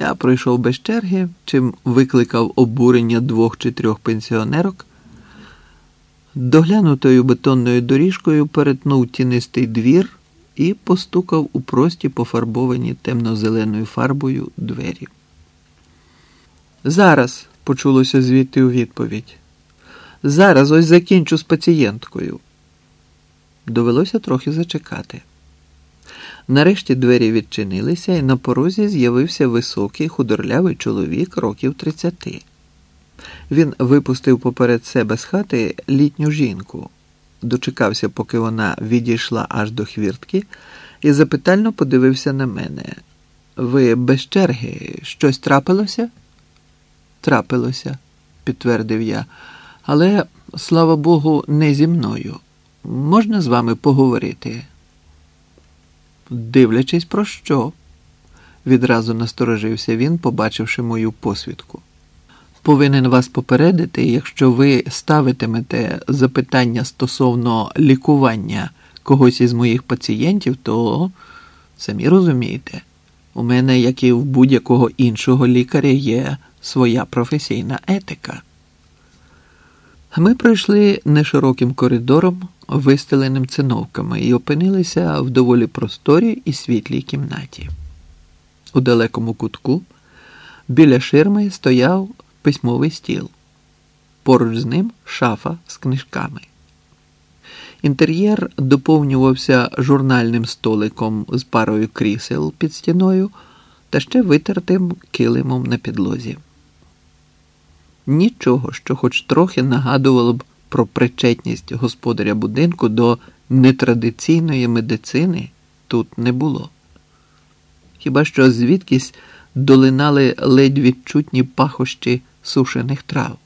Я пройшов без черги, чим викликав обурення двох чи трьох пенсіонерок. Доглянутою бетонною доріжкою перетнув тінистий двір і постукав у прості пофарбовані темно-зеленою фарбою двері. Зараз, почулося звідти у відповідь. Зараз ось закінчу з пацієнткою. Довелося трохи зачекати. Нарешті двері відчинилися, і на порозі з'явився високий худорлявий чоловік років тридцяти. Він випустив поперед себе з хати літню жінку, дочекався, поки вона відійшла аж до хвіртки, і запитально подивився на мене. Ви без черги щось трапилося? Трапилося, підтвердив я, але, слава Богу, не зі мною. Можна з вами поговорити? Дивлячись, про що? Відразу насторожився він, побачивши мою посвідку. Повинен вас попередити, якщо ви ставитимете запитання стосовно лікування когось із моїх пацієнтів, то самі розумієте, у мене, як і в будь-якого іншого лікаря, є своя професійна етика. Ми пройшли нешироким коридором, вистеленим циновками, і опинилися в доволі просторій і світлій кімнаті. У далекому кутку біля ширми стояв письмовий стіл. Поруч з ним шафа з книжками. Інтер'єр доповнювався журнальним столиком з парою крісел під стіною та ще витертим килимом на підлозі. Нічого, що хоч трохи нагадувало б про причетність господаря будинку до нетрадиційної медицини, тут не було. Хіба що звідкись долинали ледь відчутні пахощі сушених трав.